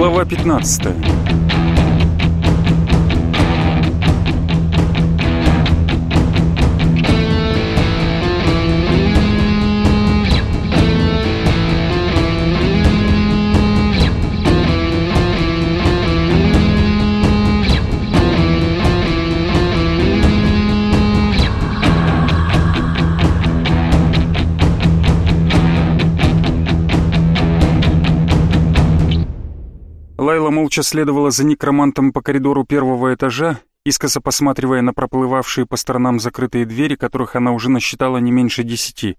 Глава 15 молча следовала за некромантом по коридору первого этажа, искоса посматривая на проплывавшие по сторонам закрытые двери, которых она уже насчитала не меньше десяти.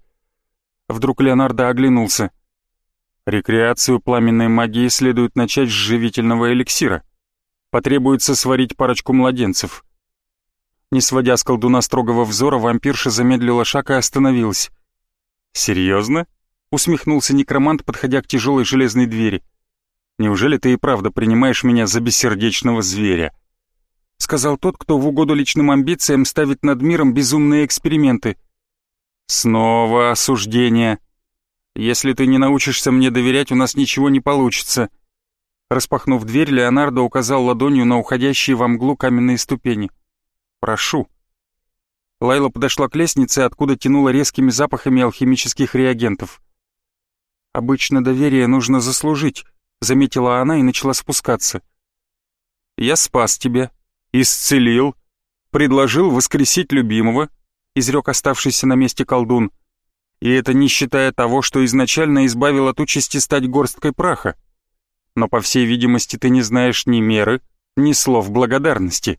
Вдруг Леонардо оглянулся. Рекреацию пламенной магии следует начать с живительного эликсира. Потребуется сварить парочку младенцев. Не сводя с колдуна строгого взора, вампирша замедлила шаг и остановилась. «Серьезно?» — усмехнулся некромант, подходя к тяжелой железной двери. Неужели ты и правда принимаешь меня за бессердечного зверя?» Сказал тот, кто в угоду личным амбициям ставит над миром безумные эксперименты. «Снова осуждение. Если ты не научишься мне доверять, у нас ничего не получится». Распахнув дверь, Леонардо указал ладонью на уходящие во мглу каменные ступени. «Прошу». Лайла подошла к лестнице, откуда тянула резкими запахами алхимических реагентов. «Обычно доверие нужно заслужить», заметила она и начала спускаться. «Я спас тебя, исцелил, предложил воскресить любимого», изрек оставшийся на месте колдун. «И это не считая того, что изначально избавил от участи стать горсткой праха. Но, по всей видимости, ты не знаешь ни меры, ни слов благодарности.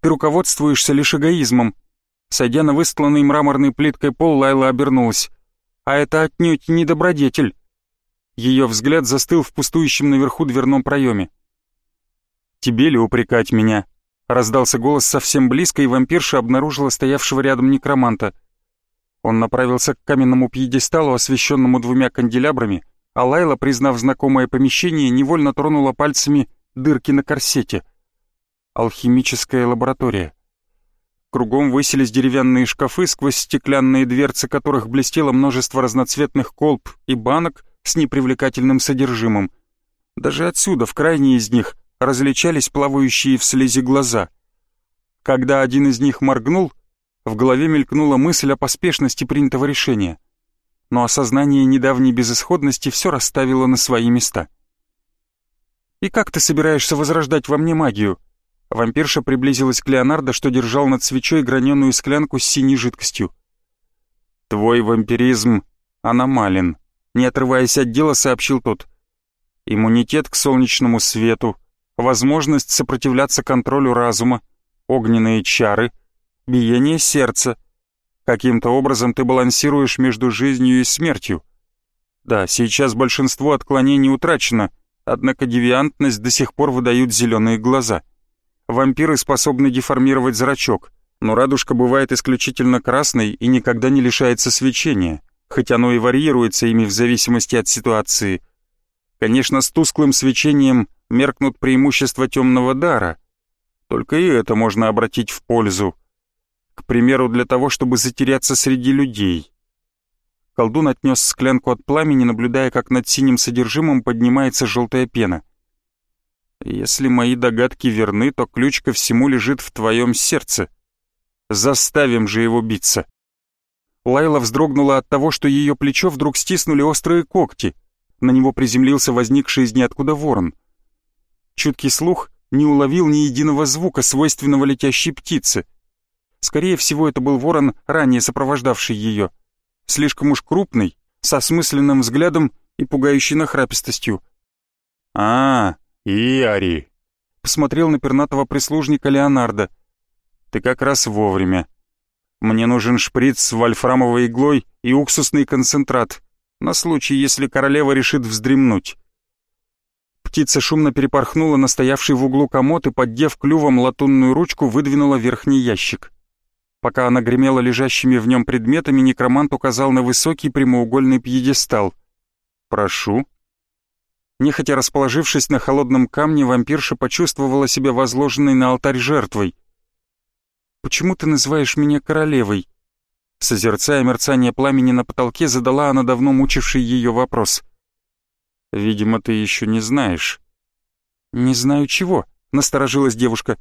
Ты руководствуешься лишь эгоизмом». Сойдя на выстланный мраморной плиткой пол, Лайла обернулась. «А это отнюдь не добродетель. Ее взгляд застыл в пустующем наверху дверном проеме. «Тебе ли упрекать меня?» Раздался голос совсем близко, и вампирша обнаружила стоявшего рядом некроманта. Он направился к каменному пьедесталу, освещенному двумя канделябрами, а Лайла, признав знакомое помещение, невольно тронула пальцами дырки на корсете. Алхимическая лаборатория. Кругом высились деревянные шкафы, сквозь стеклянные дверцы которых блестело множество разноцветных колб и банок, с непривлекательным содержимым. Даже отсюда, в крайней из них, различались плавающие в слезе глаза. Когда один из них моргнул, в голове мелькнула мысль о поспешности принятого решения. Но осознание недавней безысходности все расставило на свои места. «И как ты собираешься возрождать во мне магию?» Вампирша приблизилась к Леонардо, что держал над свечой граненую склянку с синей жидкостью. «Твой вампиризм аномален», не отрываясь от дела, сообщил тот. Иммунитет к солнечному свету, возможность сопротивляться контролю разума, огненные чары, биение сердца. Каким-то образом ты балансируешь между жизнью и смертью. Да, сейчас большинство отклонений утрачено, однако девиантность до сих пор выдают зеленые глаза. Вампиры способны деформировать зрачок, но радужка бывает исключительно красной и никогда не лишается свечения хоть оно и варьируется ими в зависимости от ситуации. Конечно, с тусклым свечением меркнут преимущества темного дара, только и это можно обратить в пользу. К примеру, для того, чтобы затеряться среди людей. Колдун отнес склянку от пламени, наблюдая, как над синим содержимым поднимается желтая пена. «Если мои догадки верны, то ключ ко всему лежит в твоем сердце. Заставим же его биться». Лайла вздрогнула от того, что ее плечо вдруг стиснули острые когти. На него приземлился возникший из ниоткуда ворон. Чуткий слух не уловил ни единого звука, свойственного летящей птице. Скорее всего, это был ворон, ранее сопровождавший ее. Слишком уж крупный, с осмысленным взглядом и пугающей нахрапистостью. «А, Иари!» — посмотрел на пернатого прислужника Леонардо. «Ты как раз вовремя. Мне нужен шприц с вольфрамовой иглой и уксусный концентрат, на случай, если королева решит вздремнуть. Птица шумно перепорхнула на стоявший в углу комод и, поддев клювом латунную ручку, выдвинула верхний ящик. Пока она гремела лежащими в нем предметами, некромант указал на высокий прямоугольный пьедестал. «Прошу». Нехотя расположившись на холодном камне, вампирша почувствовала себя возложенной на алтарь жертвой — почему ты называешь меня королевой?» Созерцая мерцание пламени на потолке, задала она давно мучивший ее вопрос. «Видимо, ты еще не знаешь», «Не знаю чего», — насторожилась девушка.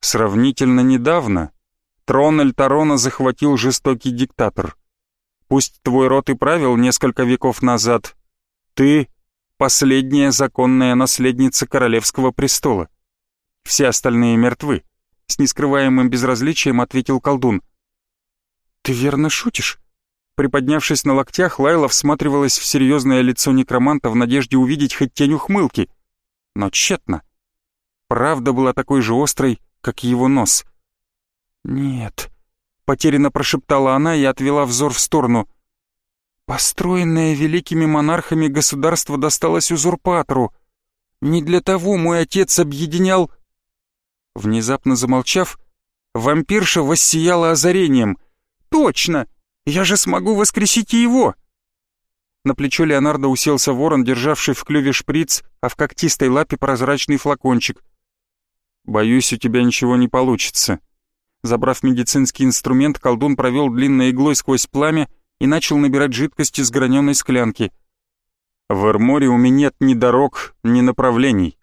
«Сравнительно недавно трон Эльтарона захватил жестокий диктатор. Пусть твой род и правил несколько веков назад, ты — последняя законная наследница королевского престола. Все остальные мертвы», — с нескрываемым безразличием ответил колдун. «Ты верно шутишь?» Приподнявшись на локтях, Лайла всматривалась в серьезное лицо некроманта в надежде увидеть хоть тень ухмылки. Но тщетно. Правда была такой же острой, как его нос. «Нет», — потерянно прошептала она и отвела взор в сторону. «Построенное великими монархами государство досталось узурпатору. Не для того мой отец объединял...» Внезапно замолчав, вампирша воссияла озарением. «Точно! Я же смогу воскресить и его!» На плечо Леонардо уселся ворон, державший в клюве шприц, а в когтистой лапе прозрачный флакончик. «Боюсь, у тебя ничего не получится». Забрав медицинский инструмент, колдун провел длинной иглой сквозь пламя и начал набирать жидкость из граненой склянки. «В Эрмориуме нет ни дорог, ни направлений.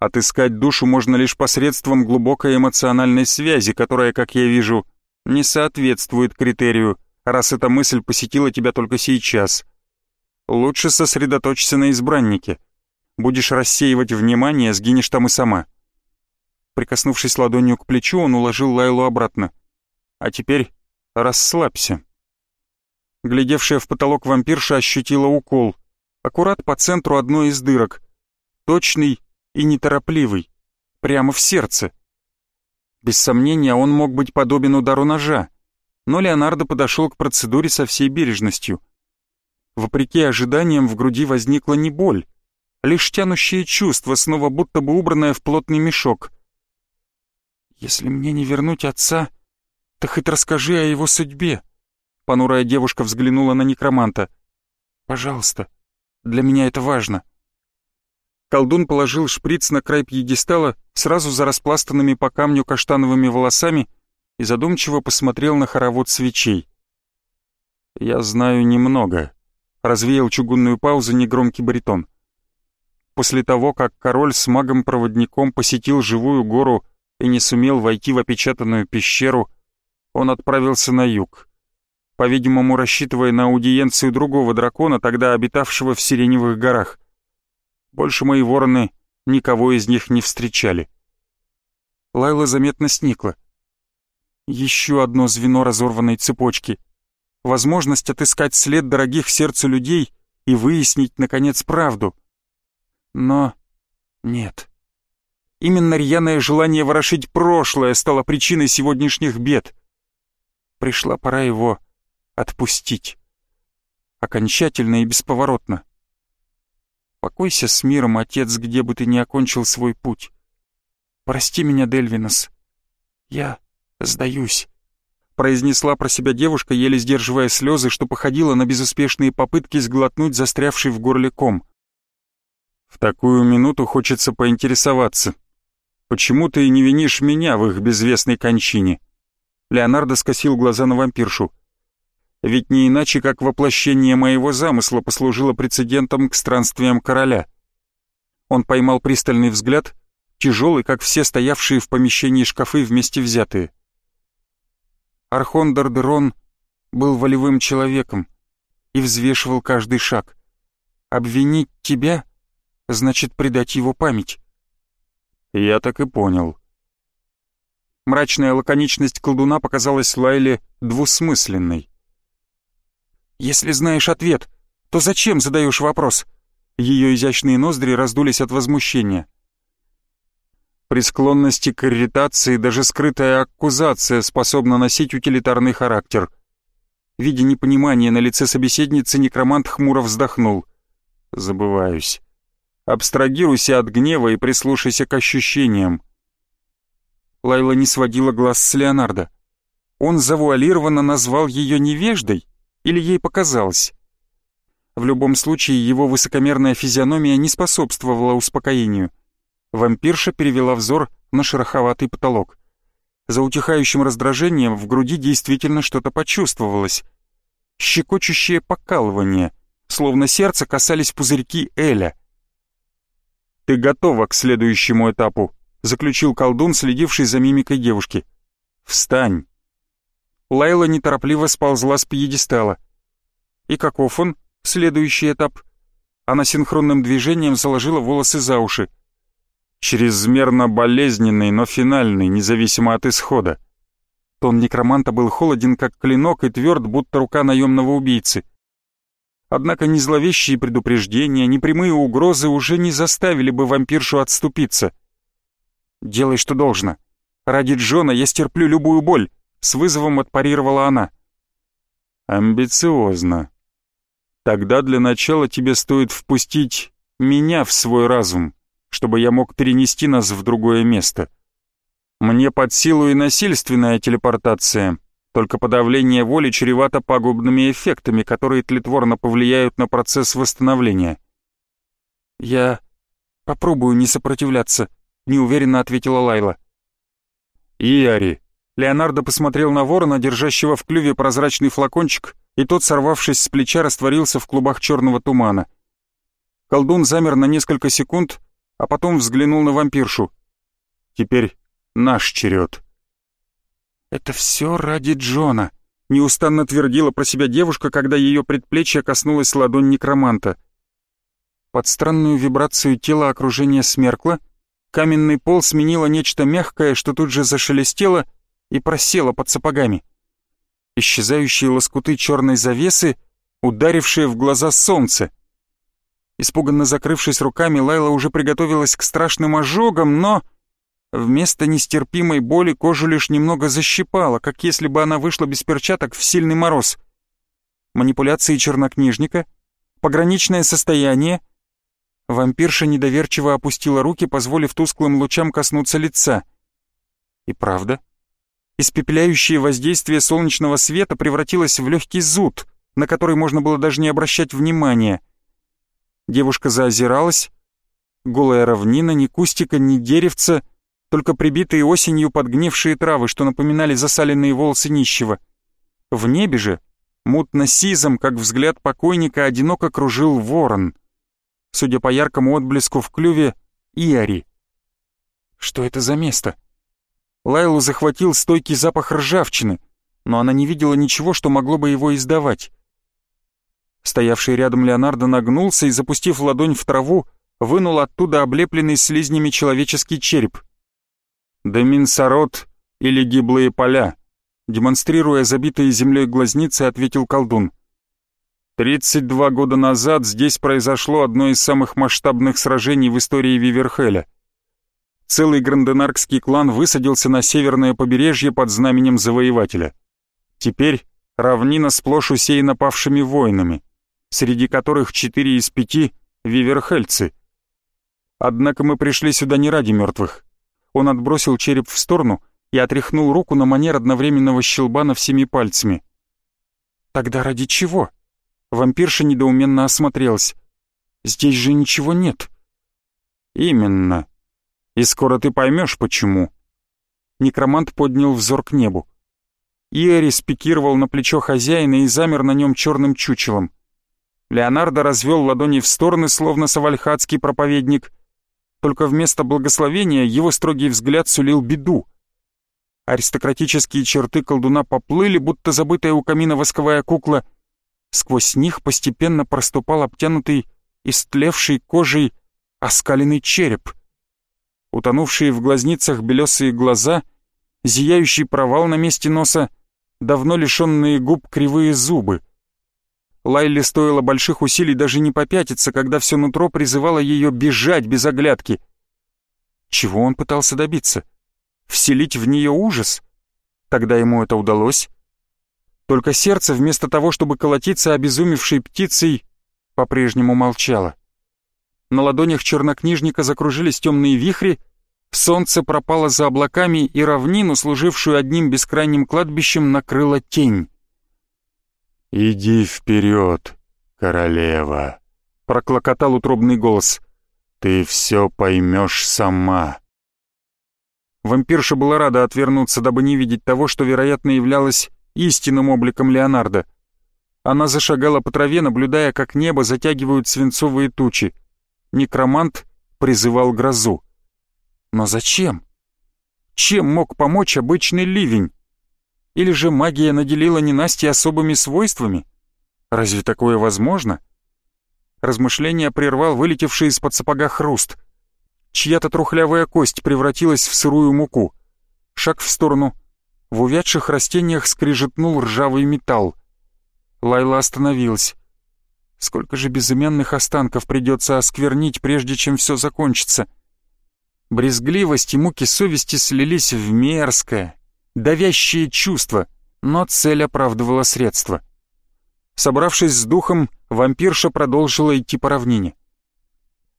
Отыскать душу можно лишь посредством глубокой эмоциональной связи, которая, как я вижу, не соответствует критерию — раз эта мысль посетила тебя только сейчас. Лучше сосредоточься на избраннике. Будешь рассеивать внимание, сгинешь там и сама». Прикоснувшись ладонью к плечу, он уложил Лайлу обратно. «А теперь расслабься». Глядевшая в потолок вампирша ощутила укол. Аккурат по центру одной из дырок. Точный и неторопливый. Прямо в сердце. Без сомнения, он мог быть подобен удару ножа но Леонардо подошел к процедуре со всей бережностью. Вопреки ожиданиям в груди возникла не боль, лишь тянущее чувство, снова будто бы убранное в плотный мешок. «Если мне не вернуть отца, то хоть расскажи о его судьбе», — понурая девушка взглянула на некроманта. «Пожалуйста, для меня это важно». Колдун положил шприц на край пьедестала сразу за распластанными по камню каштановыми волосами и задумчиво посмотрел на хоровод свечей. «Я знаю немного», — развеял чугунную паузу негромкий баритон. После того, как король с магом-проводником посетил живую гору и не сумел войти в опечатанную пещеру, он отправился на юг, по-видимому, рассчитывая на аудиенцию другого дракона, тогда обитавшего в Сиреневых горах. Больше мои вороны никого из них не встречали. Лайла заметно сникла. Еще одно звено разорванной цепочки. Возможность отыскать след дорогих сердцу людей и выяснить, наконец, правду. Но нет. Именно рьяное желание ворошить прошлое стало причиной сегодняшних бед. Пришла пора его отпустить. Окончательно и бесповоротно. Покойся с миром, отец, где бы ты ни окончил свой путь. Прости меня, Дельвинос. Я «Сдаюсь», — произнесла про себя девушка, еле сдерживая слезы, что походило на безуспешные попытки сглотнуть застрявший в горле ком. «В такую минуту хочется поинтересоваться. Почему ты не винишь меня в их безвестной кончине?» Леонардо скосил глаза на вампиршу. «Ведь не иначе, как воплощение моего замысла послужило прецедентом к странствиям короля». Он поймал пристальный взгляд, тяжелый, как все стоявшие в помещении шкафы вместе взятые. Архон Дардерон был волевым человеком и взвешивал каждый шаг. Обвинить тебя значит предать его память. Я так и понял. Мрачная лаконичность колдуна показалась Лайле двусмысленной. «Если знаешь ответ, то зачем задаешь вопрос?» Ее изящные ноздри раздулись от возмущения. При склонности к ирритации даже скрытая аккузация способна носить утилитарный характер. Видя непонимание на лице собеседницы, некромант хмуро вздохнул. «Забываюсь. Абстрагируйся от гнева и прислушайся к ощущениям». Лайла не сводила глаз с Леонардо. Он завуалированно назвал ее невеждой или ей показалось? В любом случае, его высокомерная физиономия не способствовала успокоению. Вампирша перевела взор на шероховатый потолок. За утихающим раздражением в груди действительно что-то почувствовалось. Щекочущее покалывание, словно сердце касались пузырьки Эля. «Ты готова к следующему этапу», — заключил колдун, следивший за мимикой девушки. «Встань». Лайла неторопливо сползла с пьедестала. «И каков он, следующий этап?» Она синхронным движением заложила волосы за уши. «Чрезмерно болезненный, но финальный, независимо от исхода». Тон некроманта был холоден, как клинок, и тверд, будто рука наемного убийцы. Однако ни зловещие предупреждения, ни прямые угрозы уже не заставили бы вампиршу отступиться. «Делай, что должно. Ради Джона я стерплю любую боль», — с вызовом отпарировала она. «Амбициозно. Тогда для начала тебе стоит впустить меня в свой разум, чтобы я мог перенести нас в другое место. Мне под силу и насильственная телепортация, только подавление воли чревато пагубными эффектами, которые тлетворно повлияют на процесс восстановления. «Я попробую не сопротивляться», — неуверенно ответила Лайла. «Иари». Леонардо посмотрел на ворона, держащего в клюве прозрачный флакончик, и тот, сорвавшись с плеча, растворился в клубах черного тумана. Колдун замер на несколько секунд, а потом взглянул на вампиршу. «Теперь наш черед». «Это все ради Джона», — неустанно твердила про себя девушка, когда ее предплечье коснулась ладонь некроманта. Под странную вибрацию тела окружение смеркло, каменный пол сменило нечто мягкое, что тут же зашелестело и просело под сапогами. Исчезающие лоскуты черной завесы, ударившие в глаза солнце. Испуганно закрывшись руками, Лайла уже приготовилась к страшным ожогам, но... Вместо нестерпимой боли кожу лишь немного защипало, как если бы она вышла без перчаток в сильный мороз. Манипуляции чернокнижника, пограничное состояние. Вампирша недоверчиво опустила руки, позволив тусклым лучам коснуться лица. И правда, испепеляющее воздействие солнечного света превратилось в легкий зуд, на который можно было даже не обращать внимания. Девушка заозиралась. Голая равнина, ни кустика, ни деревца — только прибитые осенью подгнившие травы, что напоминали засаленные волосы нищего. В небе же, мутно-сизом, как взгляд покойника, одиноко кружил ворон. Судя по яркому отблеску в клюве, Иари. Что это за место? Лайлу захватил стойкий запах ржавчины, но она не видела ничего, что могло бы его издавать. Стоявший рядом Леонардо нагнулся и, запустив ладонь в траву, вынул оттуда облепленный слизнями человеческий череп — «Доминсород или гиблые поля», демонстрируя забитые землей глазницы, ответил колдун. «Тридцать два года назад здесь произошло одно из самых масштабных сражений в истории Виверхеля. Целый гранденаркский клан высадился на северное побережье под знаменем завоевателя. Теперь равнина сплошь усеяна павшими воинами, среди которых четыре из пяти — виверхельцы. Однако мы пришли сюда не ради мертвых. Он отбросил череп в сторону и отряхнул руку на манер одновременного щелбана всеми пальцами. «Тогда ради чего?» Вампирша недоуменно осмотрелась. «Здесь же ничего нет». «Именно. И скоро ты поймешь, почему». Некромант поднял взор к небу. Иэри спикировал на плечо хозяина и замер на нем черным чучелом. Леонардо развел ладони в стороны, словно савальхатский проповедник, только вместо благословения его строгий взгляд сулил беду. Аристократические черты колдуна поплыли, будто забытая у камина восковая кукла. Сквозь них постепенно проступал обтянутый, истлевший кожей, оскаленный череп. Утонувшие в глазницах белесые глаза, зияющий провал на месте носа, давно лишенные губ кривые зубы — Лайле стоило больших усилий даже не попятиться, когда все нутро призывало ее бежать без оглядки. Чего он пытался добиться? Вселить в нее ужас? Тогда ему это удалось. Только сердце, вместо того, чтобы колотиться обезумевшей птицей, по-прежнему молчало. На ладонях чернокнижника закружились темные вихри, солнце пропало за облаками, и равнину, служившую одним бескрайним кладбищем, накрыла тень. «Иди вперед, королева!» — проклокотал утробный голос. «Ты все поймешь сама!» Вампирша была рада отвернуться, дабы не видеть того, что, вероятно, являлось истинным обликом Леонардо. Она зашагала по траве, наблюдая, как небо затягивают свинцовые тучи. Некромант призывал грозу. Но зачем? Чем мог помочь обычный ливень? Или же магия наделила ненастье особыми свойствами? Разве такое возможно? Размышление прервал вылетевший из-под сапога хруст. Чья-то трухлявая кость превратилась в сырую муку. Шаг в сторону. В увядших растениях скрижетнул ржавый металл. Лайла остановилась. Сколько же безымянных останков придется осквернить, прежде чем все закончится? Брезгливость и муки совести слились в мерзкое, давящее чувство, но цель оправдывала средства. Собравшись с духом, вампирша продолжила идти по равнине.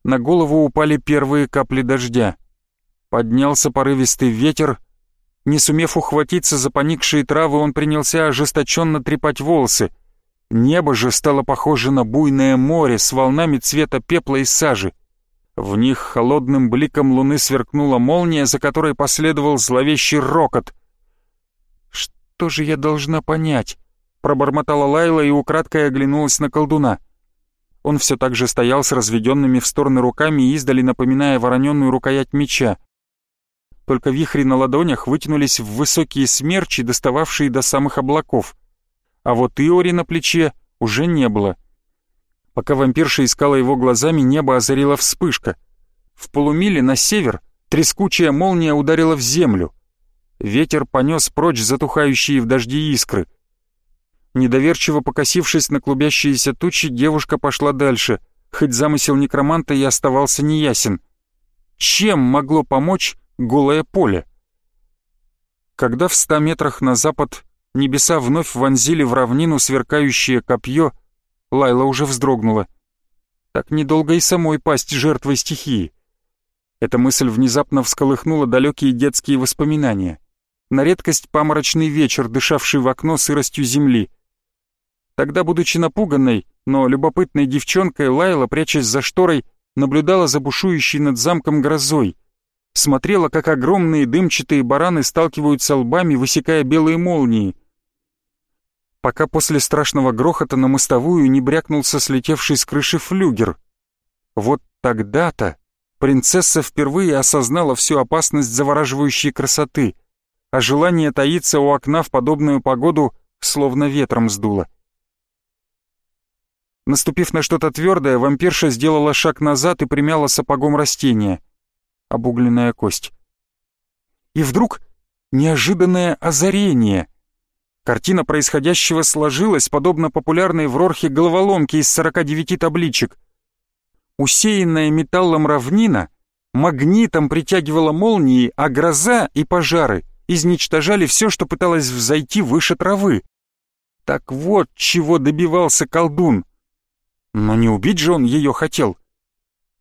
На голову упали первые капли дождя. Поднялся порывистый ветер. Не сумев ухватиться за поникшие травы, он принялся ожесточенно трепать волосы — Небо же стало похоже на буйное море с волнами цвета пепла и сажи. В них холодным бликом луны сверкнула молния, за которой последовал зловещий рокот. «Что же я должна понять?» — пробормотала Лайла и украдкой оглянулась на колдуна. Он все так же стоял с разведенными в стороны руками издали напоминая вороненную рукоять меча. Только вихри на ладонях вытянулись в высокие смерчи, достававшие до самых облаков а вот Иори на плече уже не было. Пока вампирша искала его глазами, небо озарила вспышка. В полумиле на север трескучая молния ударила в землю. Ветер понес прочь затухающие в дожди искры. Недоверчиво покосившись на клубящиеся тучи, девушка пошла дальше, хоть замысел некроманта и оставался неясен. Чем могло помочь голое поле? Когда в ста метрах на запад небеса вновь вонзили в равнину сверкающее копье, Лайла уже вздрогнула. Так недолго и самой пасть жертвой стихии. Эта мысль внезапно всколыхнула далекие детские воспоминания. На редкость паморочный вечер, дышавший в окно сыростью земли. Тогда, будучи напуганной, но любопытной девчонкой, Лайла, прячась за шторой, наблюдала за бушующей над замком грозой. Смотрела, как огромные дымчатые бараны сталкиваются лбами, высекая белые молнии пока после страшного грохота на мостовую не брякнулся слетевший с крыши флюгер. Вот тогда-то принцесса впервые осознала всю опасность завораживающей красоты, а желание таиться у окна в подобную погоду словно ветром сдуло. Наступив на что-то твердое, вампирша сделала шаг назад и примяла сапогом растение. Обугленная кость. И вдруг неожиданное озарение. Картина происходящего сложилась, подобно популярной в Рорхе головоломке из 49 табличек. Усеянная металлом равнина магнитом притягивала молнии, а гроза и пожары изничтожали все, что пыталось взойти выше травы. Так вот, чего добивался колдун. Но не убить же он ее хотел.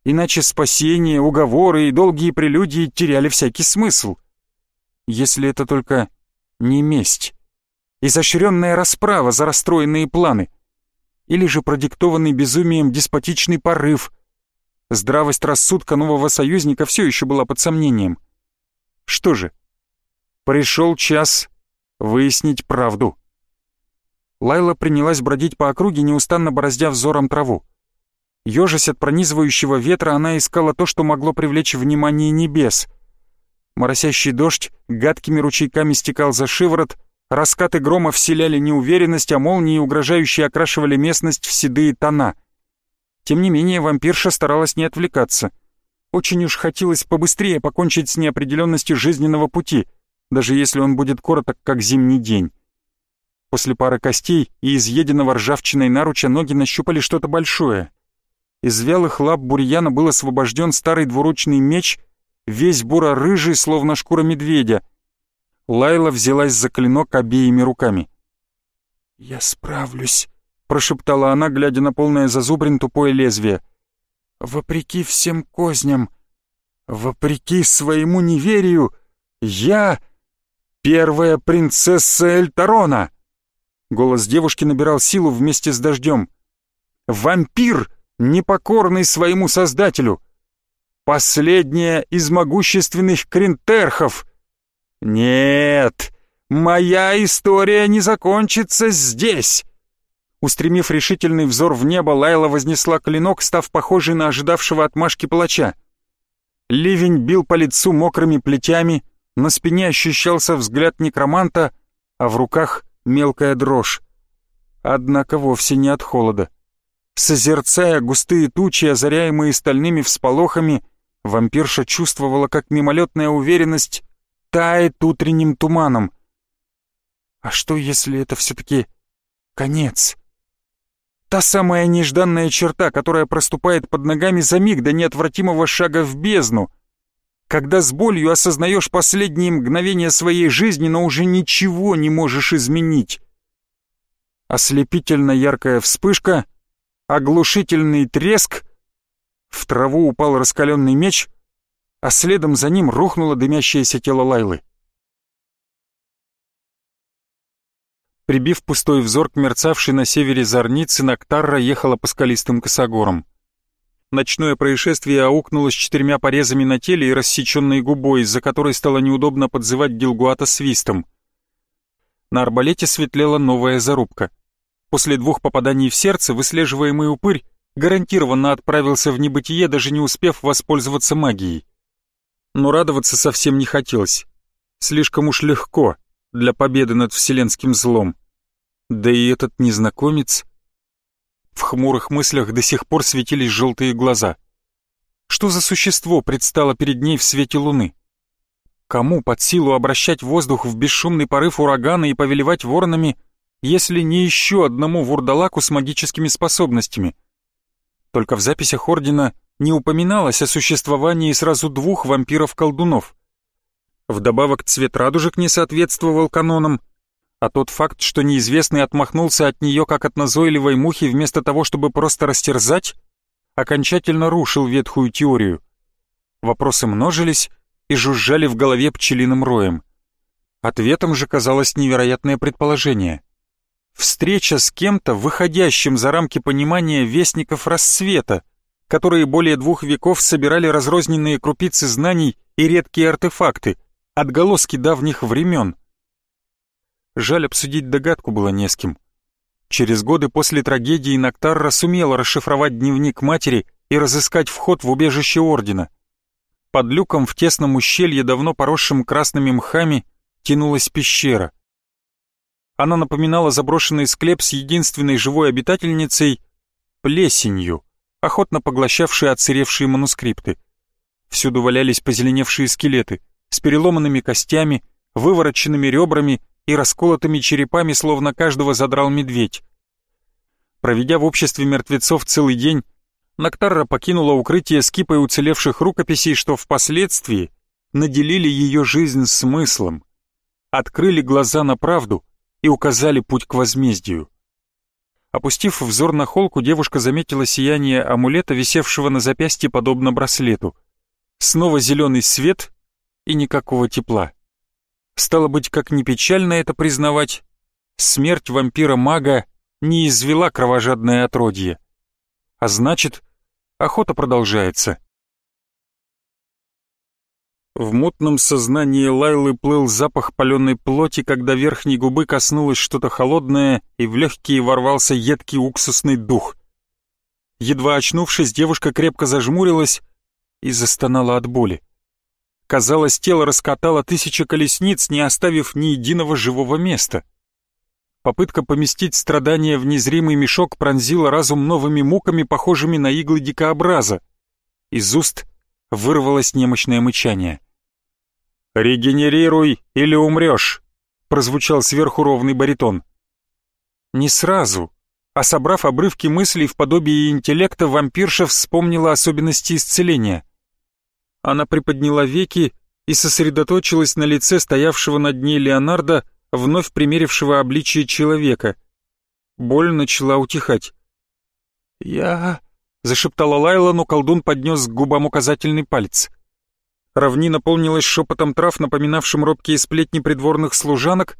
Иначе спасение, уговоры и долгие прелюдии теряли всякий смысл. Если это только не месть изощренная расправа за расстроенные планы, или же продиктованный безумием деспотичный порыв. Здравость рассудка нового союзника все еще была под сомнением. Что же, пришел час выяснить правду. Лайла принялась бродить по округе, неустанно бороздя взором траву. Ёжась от пронизывающего ветра, она искала то, что могло привлечь внимание небес. Моросящий дождь гадкими ручейками стекал за шиворот, Раскаты грома вселяли неуверенность, а молнии угрожающие окрашивали местность в седые тона. Тем не менее, вампирша старалась не отвлекаться. Очень уж хотелось побыстрее покончить с неопределенностью жизненного пути, даже если он будет короток, как зимний день. После пары костей и изъеденного ржавчиной наруча ноги нащупали что-то большое. Из вялых лап бурьяна был освобожден старый двуручный меч, весь буро-рыжий, словно шкура медведя — Лайла взялась за клинок обеими руками. «Я справлюсь», — прошептала она, глядя на полное зазубрин тупое лезвие. «Вопреки всем козням, вопреки своему неверию, я первая принцесса Эльтарона!» Голос девушки набирал силу вместе с дождем. «Вампир, непокорный своему создателю! Последняя из могущественных кринтерхов!» «Нет, моя история не закончится здесь!» Устремив решительный взор в небо, Лайла вознесла клинок, став похожей на ожидавшего отмашки палача. Ливень бил по лицу мокрыми плетями, на спине ощущался взгляд некроманта, а в руках мелкая дрожь. Однако вовсе не от холода. Созерцая густые тучи, озаряемые стальными всполохами, вампирша чувствовала, как мимолетная уверенность тает утренним туманом. А что, если это все-таки конец? Та самая нежданная черта, которая проступает под ногами за миг до неотвратимого шага в бездну. Когда с болью осознаешь последние мгновения своей жизни, но уже ничего не можешь изменить. Ослепительно яркая вспышка, оглушительный треск, в траву упал раскаленный меч, а следом за ним рухнуло дымящееся тело Лайлы. Прибив пустой взор к мерцавшей на севере зорницы, Нактарра ехала по скалистым косогорам. Ночное происшествие аукнулось четырьмя порезами на теле и рассеченной губой, из-за которой стало неудобно подзывать Гилгуата свистом. На арбалете светлела новая зарубка. После двух попаданий в сердце выслеживаемый упырь гарантированно отправился в небытие, даже не успев воспользоваться магией. Но радоваться совсем не хотелось. Слишком уж легко для победы над вселенским злом. Да и этот незнакомец... В хмурых мыслях до сих пор светились желтые глаза. Что за существо предстало перед ней в свете луны? Кому под силу обращать воздух в бесшумный порыв урагана и повелевать воронами, если не еще одному вурдалаку с магическими способностями? Только в записях Ордена не упоминалось о существовании сразу двух вампиров-колдунов. Вдобавок цвет радужек не соответствовал канонам, а тот факт, что неизвестный отмахнулся от нее как от назойливой мухи вместо того, чтобы просто растерзать, окончательно рушил ветхую теорию. Вопросы множились и жужжали в голове пчелиным роем. Ответом же казалось невероятное предположение. Встреча с кем-то, выходящим за рамки понимания вестников рассвета, которые более двух веков собирали разрозненные крупицы знаний и редкие артефакты, отголоски давних времен. Жаль, обсудить догадку было не с кем. Через годы после трагедии Нактарра сумела расшифровать дневник матери и разыскать вход в убежище Ордена. Под люком в тесном ущелье, давно поросшим красными мхами, тянулась пещера. Она напоминала заброшенный склеп с единственной живой обитательницей — плесенью, охотно поглощавшей отсыревшие манускрипты. Всюду валялись позеленевшие скелеты с переломанными костями, вывороченными ребрами и расколотыми черепами, словно каждого задрал медведь. Проведя в обществе мертвецов целый день, Нактарра покинула укрытие с кипой уцелевших рукописей, что впоследствии наделили ее жизнь смыслом, открыли глаза на правду и указали путь к возмездию. Опустив взор на холку, девушка заметила сияние амулета, висевшего на запястье подобно браслету. Снова зеленый свет и никакого тепла. Стало быть, как ни печально это признавать, смерть вампира-мага не извела кровожадное отродье. А значит, охота продолжается. В мутном сознании Лайлы плыл запах паленой плоти, когда верхней губы коснулось что-то холодное, и в легкие ворвался едкий уксусный дух. Едва очнувшись, девушка крепко зажмурилась и застонала от боли. Казалось, тело раскатало тысяча колесниц, не оставив ни единого живого места. Попытка поместить страдания в незримый мешок пронзила разум новыми муками, похожими на иглы дикообраза. Из уст вырвалось немощное мычание. «Регенерируй или умрешь!» — прозвучал сверху ровный баритон. Не сразу, а собрав обрывки мыслей в подобии интеллекта, вампирша вспомнила особенности исцеления — она приподняла веки и сосредоточилась на лице стоявшего над ней Леонардо, вновь примерившего обличие человека. Боль начала утихать. «Я...» — зашептала Лайла, но колдун поднес к губам указательный палец. Равнина полнилась шепотом трав, напоминавшим робкие сплетни придворных служанок,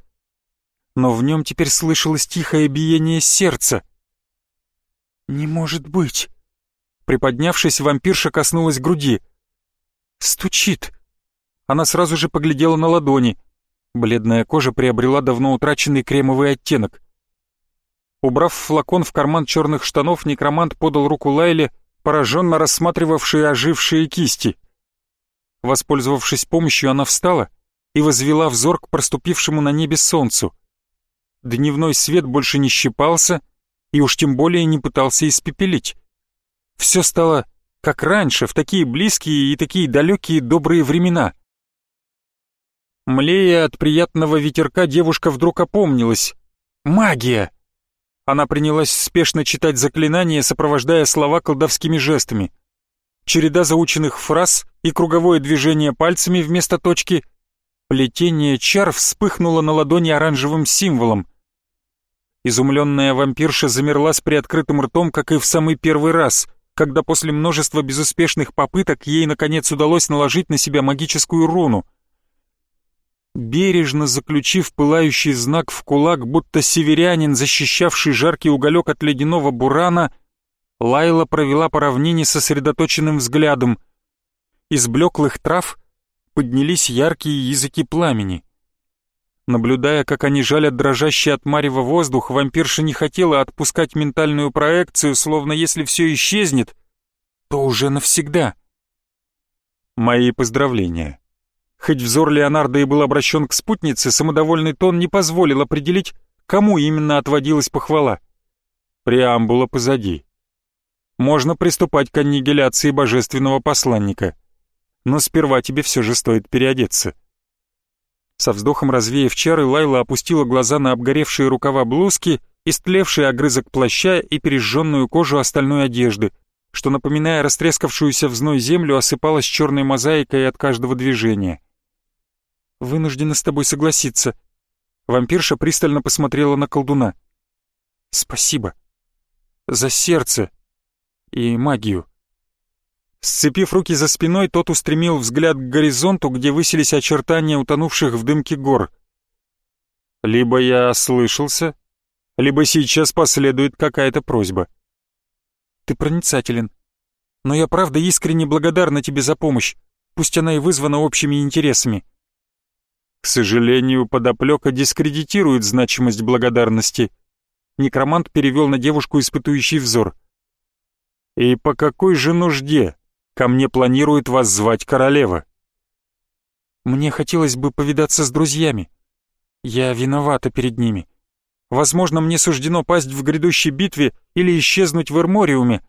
но в нем теперь слышалось тихое биение сердца. «Не может быть!» Приподнявшись, вампирша коснулась груди — Стучит. Она сразу же поглядела на ладони. Бледная кожа приобрела давно утраченный кремовый оттенок. Убрав флакон в карман черных штанов, некромант подал руку Лайле, пораженно рассматривавшей ожившие кисти. Воспользовавшись помощью, она встала и возвела взор к проступившему на небе солнцу. Дневной свет больше не щипался и уж тем более не пытался испепелить. Все стало как раньше, в такие близкие и такие далекие добрые времена. Млея от приятного ветерка, девушка вдруг опомнилась. «Магия!» Она принялась спешно читать заклинания, сопровождая слова колдовскими жестами. Череда заученных фраз и круговое движение пальцами вместо точки. Плетение чар вспыхнуло на ладони оранжевым символом. Изумленная вампирша замерла с приоткрытым ртом, как и в самый первый раз, когда после множества безуспешных попыток ей наконец удалось наложить на себя магическую руну. Бережно заключив пылающий знак в кулак, будто северянин, защищавший жаркий уголек от ледяного бурана, Лайла провела по равнине сосредоточенным взглядом. Из блеклых трав поднялись яркие языки пламени. Наблюдая, как они жалят дрожащий от марева воздух, вампирша не хотела отпускать ментальную проекцию, словно если все исчезнет, то уже навсегда. Мои поздравления. Хоть взор Леонардо и был обращен к спутнице, самодовольный тон не позволил определить, кому именно отводилась похвала. Преамбула позади. Можно приступать к аннигиляции божественного посланника. Но сперва тебе все же стоит переодеться. Со вздохом развеяв чары, Лайла опустила глаза на обгоревшие рукава блузки, истлевший огрызок плаща и пережженную кожу остальной одежды, что, напоминая растрескавшуюся в зной землю, осыпалась черной мозаикой от каждого движения. «Вынуждена с тобой согласиться». Вампирша пристально посмотрела на колдуна. «Спасибо. За сердце и магию». Сцепив руки за спиной, тот устремил взгляд к горизонту, где высились очертания утонувших в дымке гор. Либо я ослышался, либо сейчас последует какая-то просьба. Ты проницателен. Но я правда искренне благодарна тебе за помощь, пусть она и вызвана общими интересами. К сожалению, подоплека дискредитирует значимость благодарности. Некромант перевел на девушку испытующий взор. И по какой же нужде Ко мне планирует вас звать королева. Мне хотелось бы повидаться с друзьями. Я виновата перед ними. Возможно, мне суждено пасть в грядущей битве или исчезнуть в Эрмориуме.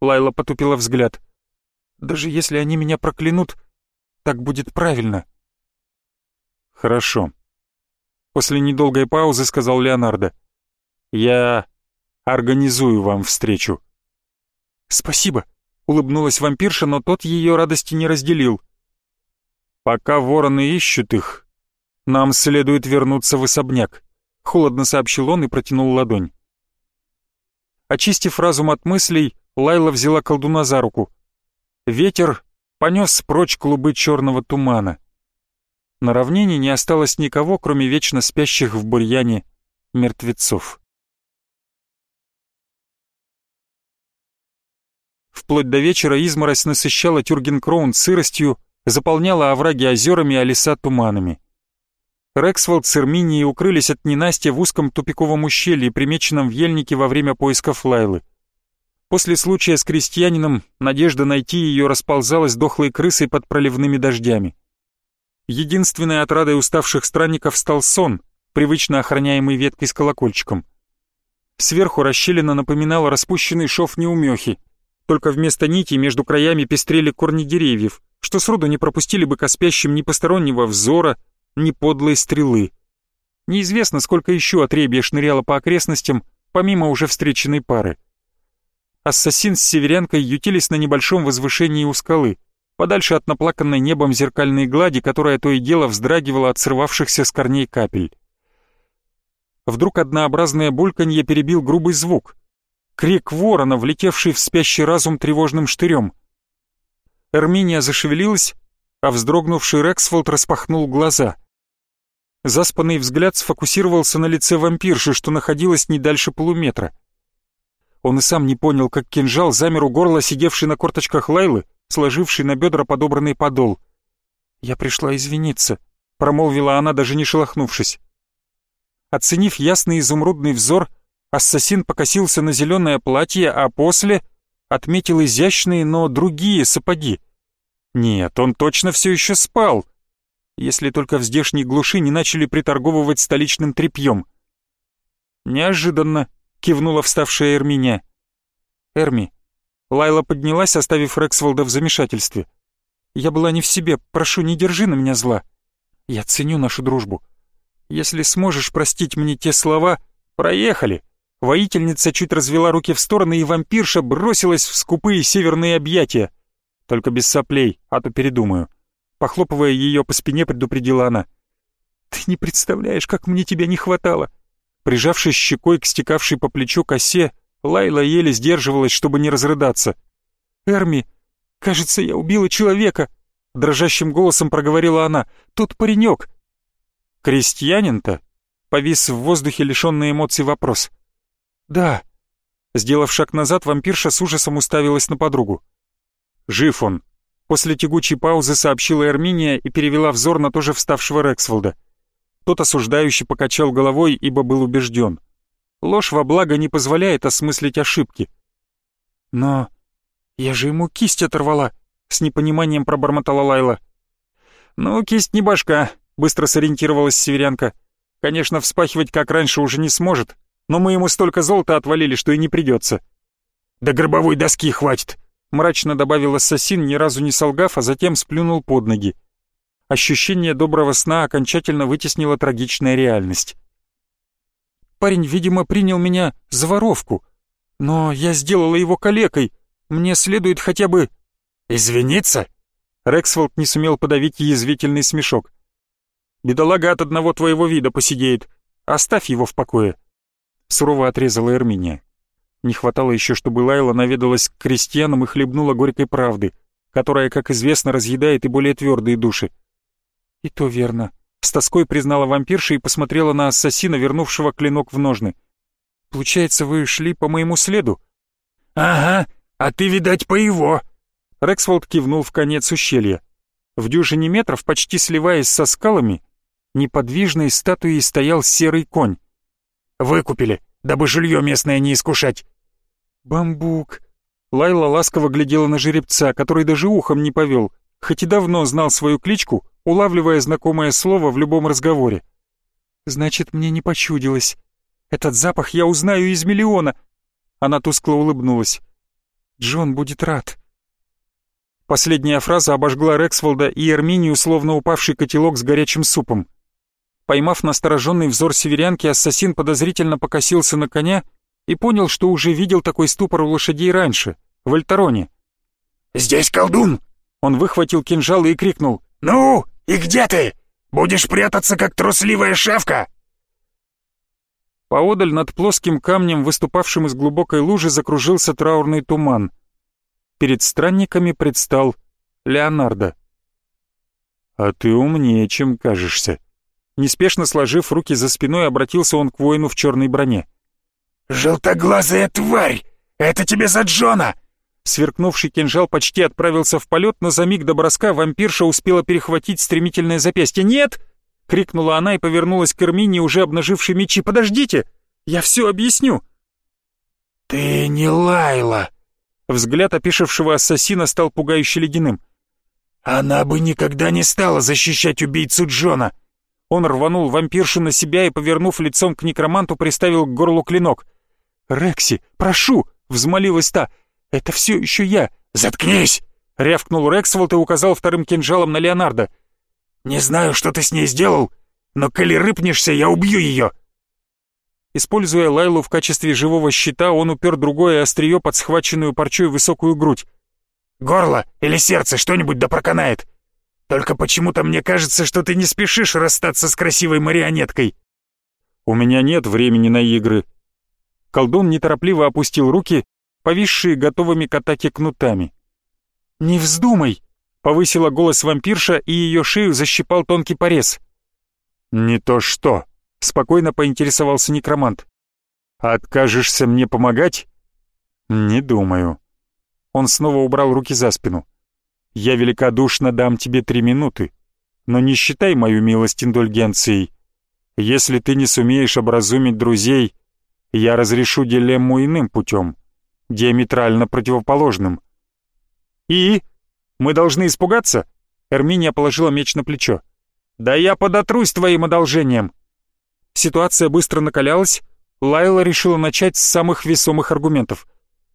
Лайла потупила взгляд. Даже если они меня проклянут, так будет правильно. Хорошо. После недолгой паузы сказал Леонардо. Я организую вам встречу. Спасибо, Улыбнулась вампирша, но тот ее радости не разделил. «Пока вороны ищут их, нам следует вернуться в особняк», — холодно сообщил он и протянул ладонь. Очистив разум от мыслей, Лайла взяла колдуна за руку. Ветер понес прочь клубы черного тумана. На равнине не осталось никого, кроме вечно спящих в бурьяне мертвецов. Вплоть до вечера изморозь насыщала Тюргенкроун сыростью, заполняла овраги озерами, а леса туманами. Рексволд с Эрминией укрылись от ненастья в узком тупиковом ущелье, примеченном в ельнике во время поисков Лайлы. После случая с крестьянином надежда найти ее расползалась дохлой крысой под проливными дождями. Единственной отрадой уставших странников стал сон, привычно охраняемый веткой с колокольчиком. Сверху расщелина напоминала распущенный шов неумехи, только вместо нити между краями пестрели корни деревьев, что сроду не пропустили бы к спящим ни постороннего взора, ни подлой стрелы. Неизвестно, сколько еще отребья шныряло по окрестностям, помимо уже встреченной пары. Ассасин с северянкой ютились на небольшом возвышении у скалы, подальше от наплаканной небом зеркальной глади, которая то и дело вздрагивала от срывавшихся с корней капель. Вдруг однообразное бульканье перебил грубый звук — крик ворона, влетевший в спящий разум тревожным штырем. Эрминия зашевелилась, а вздрогнувший Рексфолд распахнул глаза. Заспанный взгляд сфокусировался на лице вампирши, что находилось не дальше полуметра. Он и сам не понял, как кинжал замер у горла сидевший на корточках Лайлы, сложивший на бедра подобранный подол. «Я пришла извиниться», — промолвила она, даже не шелохнувшись. Оценив ясный изумрудный взор, Ассасин покосился на зеленое платье, а после отметил изящные, но другие сапоги. Нет, он точно все еще спал. Если только в здешней глуши не начали приторговывать столичным тряпьем. Неожиданно кивнула вставшая Эрминия. Эрми. Лайла поднялась, оставив Рексволда в замешательстве. Я была не в себе, прошу, не держи на меня зла. Я ценю нашу дружбу. Если сможешь простить мне те слова, проехали. Воительница чуть развела руки в стороны, и вампирша бросилась в скупые северные объятия. Только без соплей, а то передумаю. Похлопывая ее по спине, предупредила она. «Ты не представляешь, как мне тебя не хватало!» Прижавшись щекой к стекавшей по плечу косе, Лайла еле сдерживалась, чтобы не разрыдаться. «Эрми, кажется, я убила человека!» Дрожащим голосом проговорила она. «Тот паренек!» «Крестьянин-то?» Повис в воздухе лишенный эмоций вопрос. «Да». Сделав шаг назад, вампирша с ужасом уставилась на подругу. «Жив он», — после тягучей паузы сообщила Эрминия и перевела взор на тоже вставшего Рексфолда. Тот осуждающий покачал головой, ибо был убежден. Ложь во благо не позволяет осмыслить ошибки. «Но я же ему кисть оторвала», — с непониманием пробормотала Лайла. «Ну, кисть не башка», — быстро сориентировалась северянка. «Конечно, вспахивать как раньше уже не сможет, но мы ему столько золота отвалили, что и не придется». «Да гробовой доски хватит», — мрачно добавил ассасин, ни разу не солгав, а затем сплюнул под ноги. Ощущение доброго сна окончательно вытеснило трагичная реальность. Парень, видимо, принял меня за воровку, но я сделала его калекой. Мне следует хотя бы... «Извиниться?» Рексфолд не сумел подавить язвительный смешок. «Бедолага от одного твоего вида посидеет. Оставь его в покое», — сурово отрезала Эрминия. Не хватало еще, чтобы Лайла наведалась к крестьянам и хлебнула горькой правды, которая, как известно, разъедает и более твердые души. «И то верно», — с тоской признала вампирша и посмотрела на ассасина, вернувшего клинок в ножны. «Получается, вы шли по моему следу?» «Ага, а ты, видать, по его!» Рексволд кивнул в конец ущелья. В дюжине метров, почти сливаясь со скалами, неподвижной статуей стоял серый конь. «Выкупили, дабы жилье местное не искушать». «Бамбук!» Лайла ласково глядела на жеребца, который даже ухом не повел, хоть и давно знал свою кличку, улавливая знакомое слово в любом разговоре. «Значит, мне не почудилось. Этот запах я узнаю из миллиона!» Она тускло улыбнулась. «Джон будет рад». Последняя фраза обожгла Рексволда и Эрминию, словно упавший котелок с горячим супом. Поймав настороженный взор северянки, ассасин подозрительно покосился на коня и понял, что уже видел такой ступор у лошадей раньше, в Альтароне. «Здесь колдун!» Он выхватил кинжал и крикнул. «Ну, и где ты? Будешь прятаться, как трусливая шавка?» Поодаль над плоским камнем, выступавшим из глубокой лужи, закружился траурный туман — перед странниками предстал Леонардо. «А ты умнее, чем кажешься». Неспешно сложив руки за спиной, обратился он к воину в черной броне. «Желтоглазая тварь! Это тебе за Джона!» Сверкнувший кинжал почти отправился в полет, но за миг до броска вампирша успела перехватить стремительное запястье. «Нет!» — крикнула она и повернулась к Эрмине, уже обнажившей мечи. «Подождите! Я все объясню!» «Ты не Лайла!» Взгляд опишившего ассасина стал пугающе ледяным. «Она бы никогда не стала защищать убийцу Джона!» Он рванул вампиршу на себя и, повернув лицом к некроманту, приставил к горлу клинок. «Рекси, прошу!» — взмолилась та. «Это все еще я!» «Заткнись!» — рявкнул Рексволд и указал вторым кинжалом на Леонардо. «Не знаю, что ты с ней сделал, но коли рыпнешься, я убью ее!» Используя Лайлу в качестве живого щита, он упер другое острие под схваченную парчой высокую грудь. «Горло или сердце что-нибудь да проканает. Только почему-то мне кажется, что ты не спешишь расстаться с красивой марионеткой». «У меня нет времени на игры». Колдун неторопливо опустил руки, повисшие готовыми к атаке кнутами. «Не вздумай!» — повысила голос вампирша, и ее шею защипал тонкий порез. «Не то что!» — спокойно поинтересовался некромант. «Откажешься мне помогать?» «Не думаю». Он снова убрал руки за спину. «Я великодушно дам тебе три минуты, но не считай мою милость индульгенцией. Если ты не сумеешь образумить друзей, я разрешу дилемму иным путем, диаметрально противоположным». «И?» Мы должны испугаться?» Эрминия положила меч на плечо. «Да я подотрусь твоим одолжением!» Ситуация быстро накалялась. Лайла решила начать с самых весомых аргументов.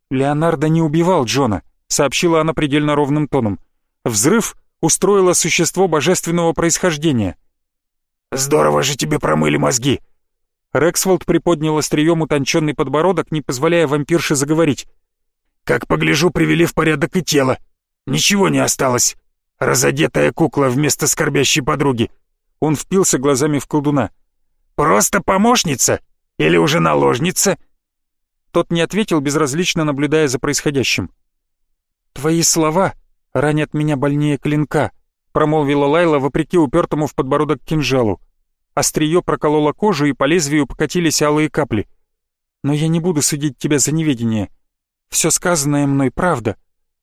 «Леонардо не убивал Джона», — сообщила она предельно ровным тоном. «Взрыв устроило существо божественного происхождения». «Здорово же тебе промыли мозги!» Рексфолд приподнял острием утонченный подбородок, не позволяя вампирше заговорить. «Как погляжу, привели в порядок и тело. Ничего не осталось. Разодетая кукла вместо скорбящей подруги». Он впился глазами в колдуна. «Просто помощница? Или уже наложница?» Тот не ответил, безразлично наблюдая за происходящим. «Твои слова ранят меня больнее клинка», промолвила Лайла вопреки упертому в подбородок кинжалу. Острие прокололо кожу, и по лезвию покатились алые капли. «Но я не буду судить тебя за неведение. Все сказанное мной правда,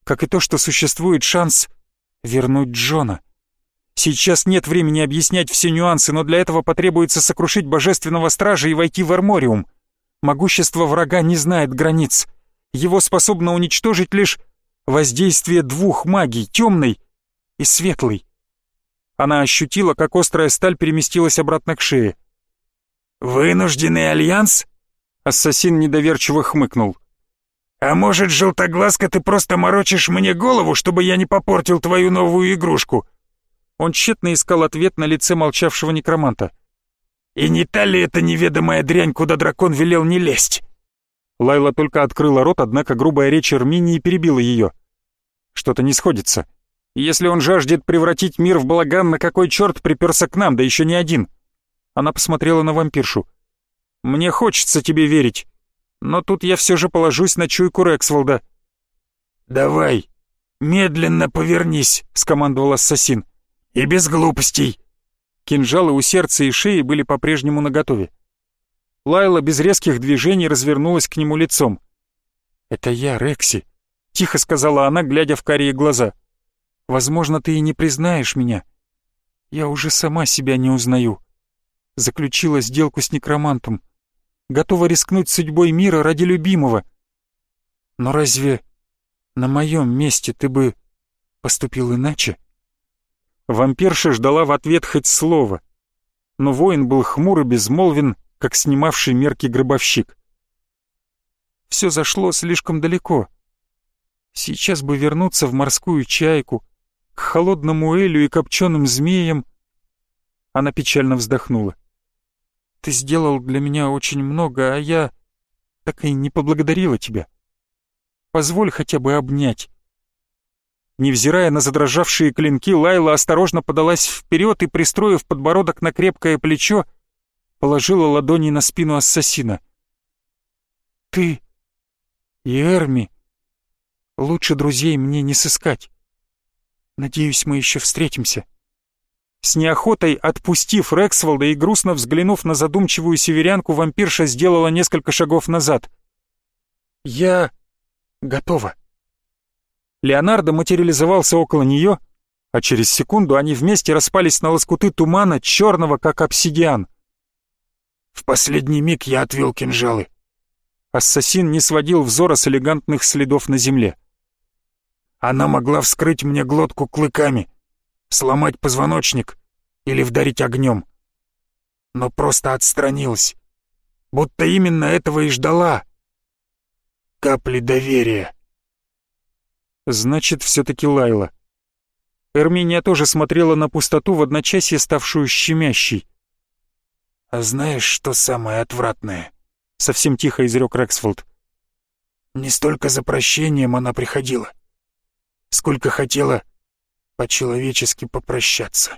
как и то, что существует шанс вернуть Джона. Сейчас нет времени объяснять все нюансы, но для этого потребуется сокрушить божественного стража и войти в армориум. Могущество врага не знает границ. Его способно уничтожить лишь воздействие двух магий, темной и светлой. Она ощутила, как острая сталь переместилась обратно к шее. «Вынужденный альянс?» Ассасин недоверчиво хмыкнул. «А может, желтоглазка, ты просто морочишь мне голову, чтобы я не попортил твою новую игрушку?» Он тщетно искал ответ на лице молчавшего некроманта. «И не та ли эта неведомая дрянь, куда дракон велел не лезть?» Лайла только открыла рот, однако грубая речь Эрминии перебила ее. «Что-то не сходится. Если он жаждет превратить мир в балаган, на какой черт приперся к нам, да еще не один?» Она посмотрела на вампиршу. «Мне хочется тебе верить, но тут я все же положусь на чуйку Рексволда». «Давай, медленно повернись», — скомандовал ассасин. «И без глупостей». Кинжалы у сердца и шеи были по-прежнему наготове. Лайла без резких движений развернулась к нему лицом. «Это я, Рекси», — тихо сказала она, глядя в карие глаза. Возможно, ты и не признаешь меня. Я уже сама себя не узнаю. Заключила сделку с некромантом. Готова рискнуть судьбой мира ради любимого. Но разве на моем месте ты бы поступил иначе? Вампирша ждала в ответ хоть слово. Но воин был хмур и безмолвен, как снимавший мерки гробовщик. Все зашло слишком далеко. Сейчас бы вернуться в морскую чайку, к холодному элю и копченым змеям. Она печально вздохнула. «Ты сделал для меня очень много, а я так и не поблагодарила тебя. Позволь хотя бы обнять». Невзирая на задрожавшие клинки, Лайла осторожно подалась вперед и, пристроив подбородок на крепкое плечо, положила ладони на спину ассасина. «Ты и Эрми лучше друзей мне не сыскать. Надеюсь, мы еще встретимся». С неохотой отпустив Рексволда и грустно взглянув на задумчивую северянку, вампирша сделала несколько шагов назад. «Я готова». Леонардо материализовался около нее, а через секунду они вместе распались на лоскуты тумана, черного, как обсидиан. «В последний миг я отвел кинжалы». Ассасин не сводил взора с элегантных следов на земле. Она могла вскрыть мне глотку клыками, сломать позвоночник или вдарить огнем. Но просто отстранилась, будто именно этого и ждала. Капли доверия. Значит, все-таки Лайла. Эрминия тоже смотрела на пустоту в одночасье, ставшую щемящей. «А знаешь, что самое отвратное?» — совсем тихо изрек Рексфолд. «Не столько за прощением она приходила, сколько хотела по-человечески попрощаться.